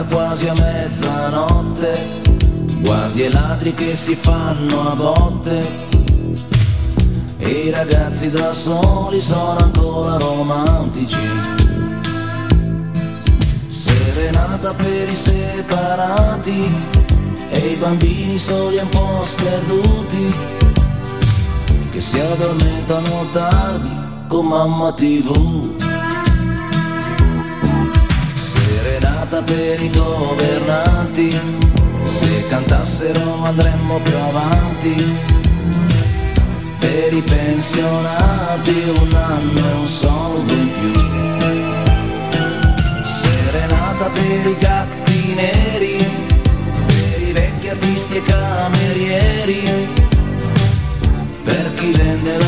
casa quasi a mezzanotte. Guardi e ladri che si fanno a botte. E i ragazzi da soli sono ancora romantici. Serenata per i separati. E i bambini soli un po' sperduti. Che si addormentano tardi con mamma tv Serenata per i governanti, se cantassero andremmo più avanti. Per i pensionati un anno e un soldo in più. Serenata per i gatti neri, per i vecchi artisti e camerieri, per chi vende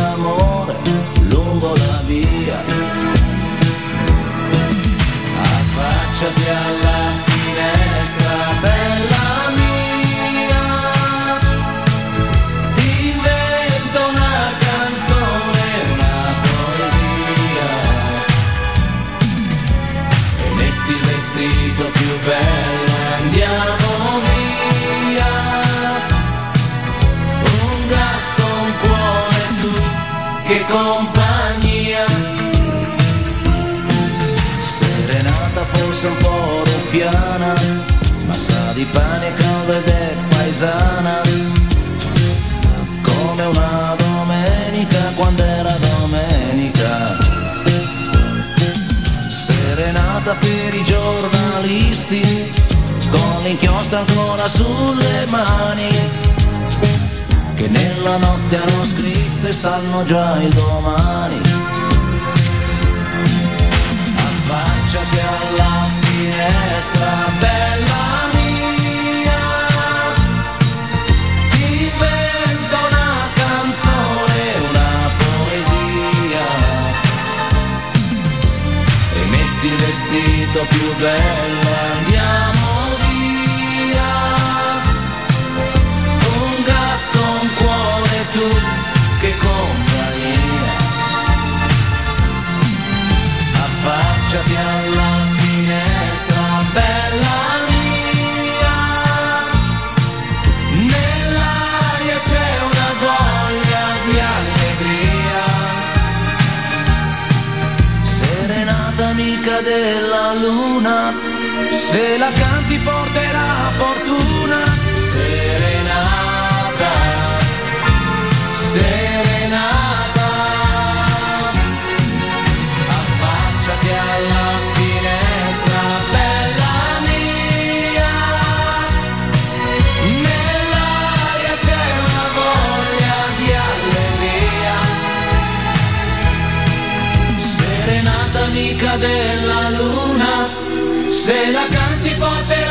Forse un po' ruffiana, ma sa di pane caldo ed è paesana. Come una domenica quando era domenica. Serenata per i giornalisti, con l'inchiostro ancora sulle mani che nella notte hanno scritto e sanno già il domani. Affacciati alla metti il vestito più bello, andiamo. affacciati alla della luna, se la canti porterà della luna, se la canti porterà